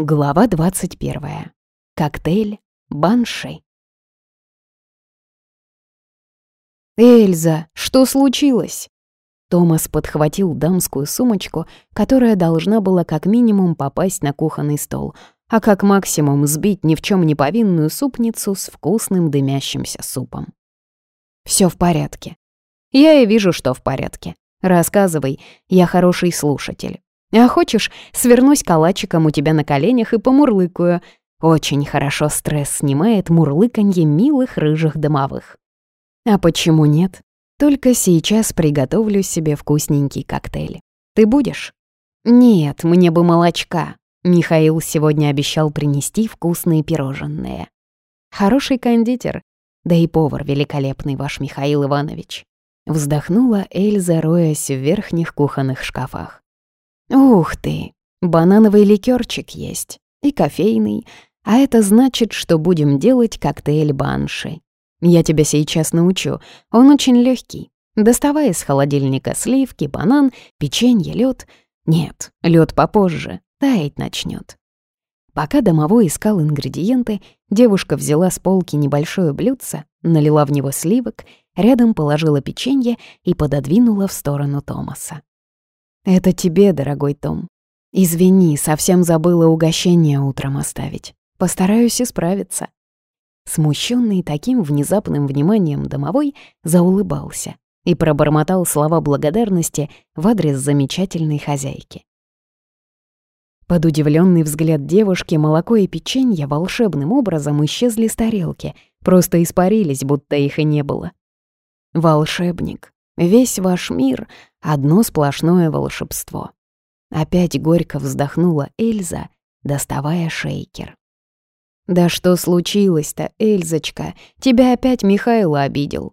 Глава 21. Коктейль Банши. «Эльза, что случилось?» Томас подхватил дамскую сумочку, которая должна была как минимум попасть на кухонный стол, а как максимум сбить ни в чем не повинную супницу с вкусным дымящимся супом. Все в порядке. Я и вижу, что в порядке. Рассказывай, я хороший слушатель. А хочешь, свернусь калачиком у тебя на коленях и помурлыкаю. Очень хорошо стресс снимает мурлыканье милых рыжих домовых. А почему нет? Только сейчас приготовлю себе вкусненький коктейль. Ты будешь? Нет, мне бы молочка. Михаил сегодня обещал принести вкусные пирожные. Хороший кондитер, да и повар великолепный ваш Михаил Иванович. Вздохнула Эльза, роясь в верхних кухонных шкафах. Ух ты, банановый ликерчик есть и кофейный, а это значит, что будем делать коктейль банши. Я тебя сейчас научу, он очень легкий. Доставай из холодильника сливки, банан, печенье, лед. Нет, лед попозже, таять начнет. Пока домовой искал ингредиенты, девушка взяла с полки небольшое блюдце, налила в него сливок, рядом положила печенье и пододвинула в сторону Томаса. «Это тебе, дорогой Том. Извини, совсем забыла угощение утром оставить. Постараюсь исправиться». Смущенный таким внезапным вниманием домовой заулыбался и пробормотал слова благодарности в адрес замечательной хозяйки. Под удивленный взгляд девушки молоко и печенье волшебным образом исчезли с тарелки, просто испарились, будто их и не было. «Волшебник, весь ваш мир Одно сплошное волшебство. Опять горько вздохнула Эльза, доставая шейкер. «Да что случилось-то, Эльзочка? Тебя опять Михайло обидел?»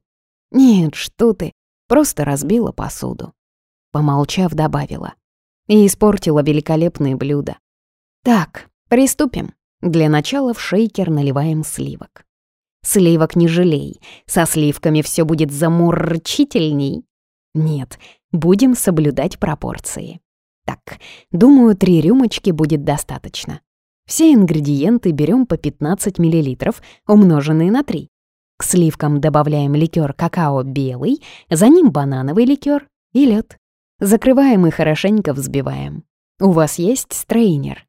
«Нет, что ты, просто разбила посуду». Помолчав, добавила. И испортила великолепное блюдо. «Так, приступим. Для начала в шейкер наливаем сливок. Сливок не жалей, со сливками все будет замурчительней. Нет, Будем соблюдать пропорции. Так, думаю, три рюмочки будет достаточно. Все ингредиенты берем по 15 мл, умноженные на 3. К сливкам добавляем ликер какао белый, за ним банановый ликер и лед. Закрываем и хорошенько взбиваем. У вас есть стрейнер?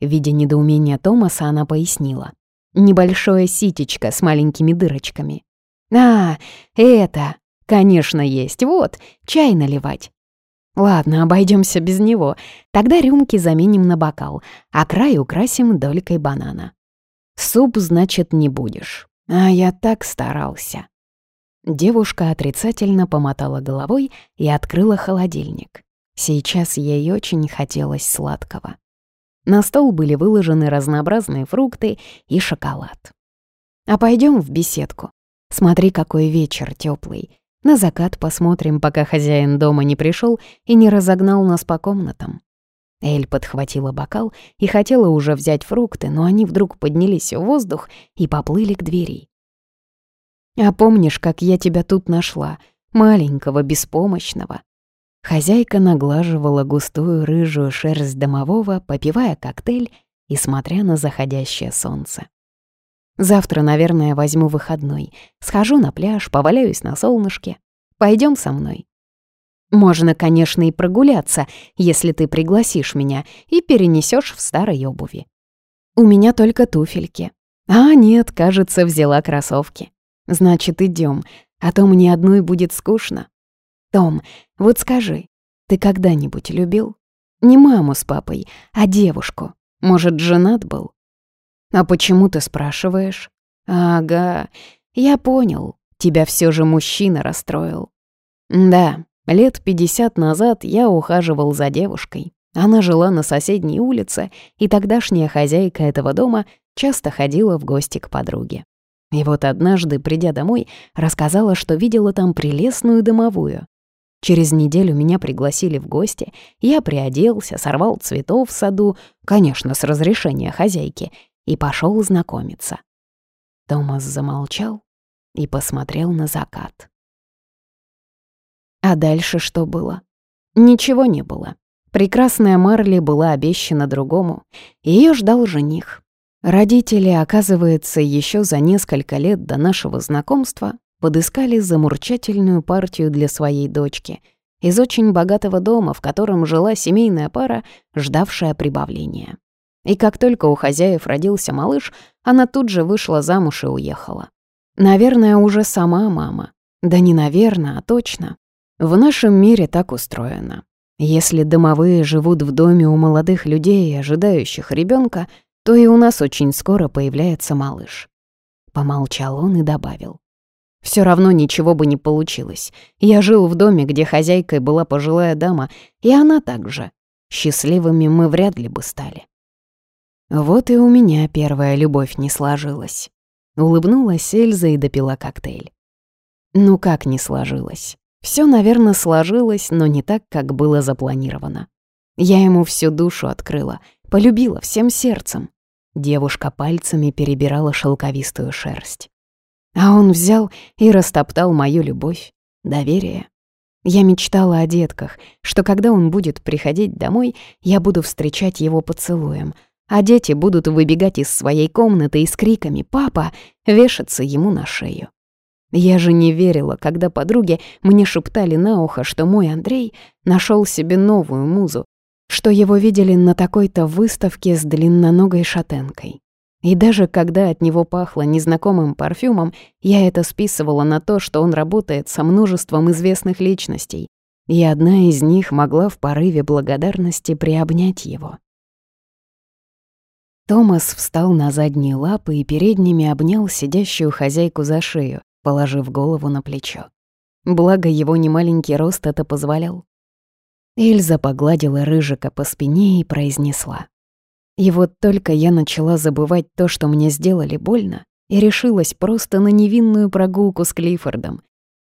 Видя недоумение Томаса, она пояснила. Небольшое ситечко с маленькими дырочками. «А, это...» «Конечно, есть. Вот, чай наливать». «Ладно, обойдемся без него. Тогда рюмки заменим на бокал, а край украсим долькой банана». «Суп, значит, не будешь. А я так старался». Девушка отрицательно помотала головой и открыла холодильник. Сейчас ей очень хотелось сладкого. На стол были выложены разнообразные фрукты и шоколад. «А пойдем в беседку. Смотри, какой вечер теплый. На закат посмотрим, пока хозяин дома не пришел и не разогнал нас по комнатам. Эль подхватила бокал и хотела уже взять фрукты, но они вдруг поднялись в воздух и поплыли к двери. «А помнишь, как я тебя тут нашла, маленького, беспомощного?» Хозяйка наглаживала густую рыжую шерсть домового, попивая коктейль и смотря на заходящее солнце. Завтра, наверное, возьму выходной. Схожу на пляж, поваляюсь на солнышке. Пойдем со мной. Можно, конечно, и прогуляться, если ты пригласишь меня и перенесешь в старой обуви. У меня только туфельки. А, нет, кажется, взяла кроссовки. Значит, идем, а то мне одной будет скучно. Том, вот скажи, ты когда-нибудь любил? Не маму с папой, а девушку. Может, женат был? «А почему ты спрашиваешь?» «Ага, я понял. Тебя все же мужчина расстроил». «Да, лет пятьдесят назад я ухаживал за девушкой. Она жила на соседней улице, и тогдашняя хозяйка этого дома часто ходила в гости к подруге. И вот однажды, придя домой, рассказала, что видела там прелестную домовую. Через неделю меня пригласили в гости, я приоделся, сорвал цветов в саду, конечно, с разрешения хозяйки, и пошел знакомиться. Томас замолчал и посмотрел на закат. А дальше что было? Ничего не было. Прекрасная Марли была обещана другому. Ее ждал жених. Родители, оказывается, еще за несколько лет до нашего знакомства подыскали замурчательную партию для своей дочки из очень богатого дома, в котором жила семейная пара, ждавшая прибавления. И как только у хозяев родился малыш, она тут же вышла замуж и уехала. Наверное, уже сама мама. Да не наверное, а точно. В нашем мире так устроено. Если домовые живут в доме у молодых людей, ожидающих ребенка, то и у нас очень скоро появляется малыш. Помолчал он и добавил. Все равно ничего бы не получилось. Я жил в доме, где хозяйкой была пожилая дама, и она также. Счастливыми мы вряд ли бы стали. Вот и у меня первая любовь не сложилась. Улыбнулась Эльза и допила коктейль. Ну как не сложилось? Все, наверное, сложилось, но не так, как было запланировано. Я ему всю душу открыла, полюбила всем сердцем. Девушка пальцами перебирала шелковистую шерсть. А он взял и растоптал мою любовь, доверие. Я мечтала о детках, что когда он будет приходить домой, я буду встречать его поцелуем, а дети будут выбегать из своей комнаты и с криками «Папа!» вешаться ему на шею. Я же не верила, когда подруги мне шептали на ухо, что мой Андрей нашел себе новую музу, что его видели на такой-то выставке с длинноногой шатенкой. И даже когда от него пахло незнакомым парфюмом, я это списывала на то, что он работает со множеством известных личностей, и одна из них могла в порыве благодарности приобнять его. Томас встал на задние лапы и передними обнял сидящую хозяйку за шею, положив голову на плечо. Благо, его немаленький рост это позволял. Эльза погладила Рыжика по спине и произнесла. И вот только я начала забывать то, что мне сделали больно, и решилась просто на невинную прогулку с Клиффордом.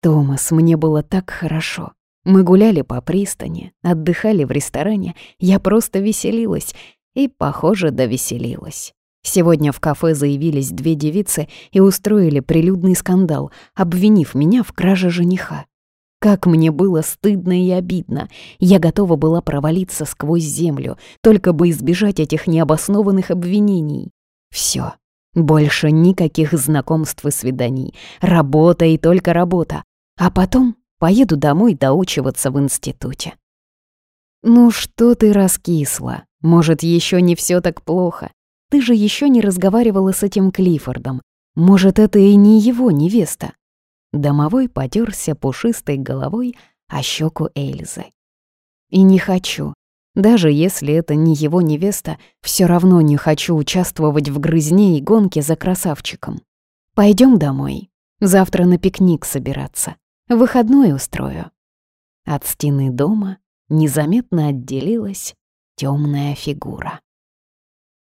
Томас, мне было так хорошо. Мы гуляли по пристани, отдыхали в ресторане, я просто веселилась и, похоже, довеселилась. Сегодня в кафе заявились две девицы и устроили прилюдный скандал, обвинив меня в краже жениха. Как мне было стыдно и обидно. Я готова была провалиться сквозь землю, только бы избежать этих необоснованных обвинений. Все. Больше никаких знакомств и свиданий. Работа и только работа. А потом поеду домой доучиваться в институте. «Ну что ты раскисла? Может, еще не все так плохо? Ты же еще не разговаривала с этим Клиффордом. Может, это и не его невеста?» Домовой потерся пушистой головой о щеку Эльзы. «И не хочу. Даже если это не его невеста, все равно не хочу участвовать в грызне и гонке за красавчиком. Пойдем домой. Завтра на пикник собираться. Выходной устрою». От стены дома незаметно отделилась темная фигура.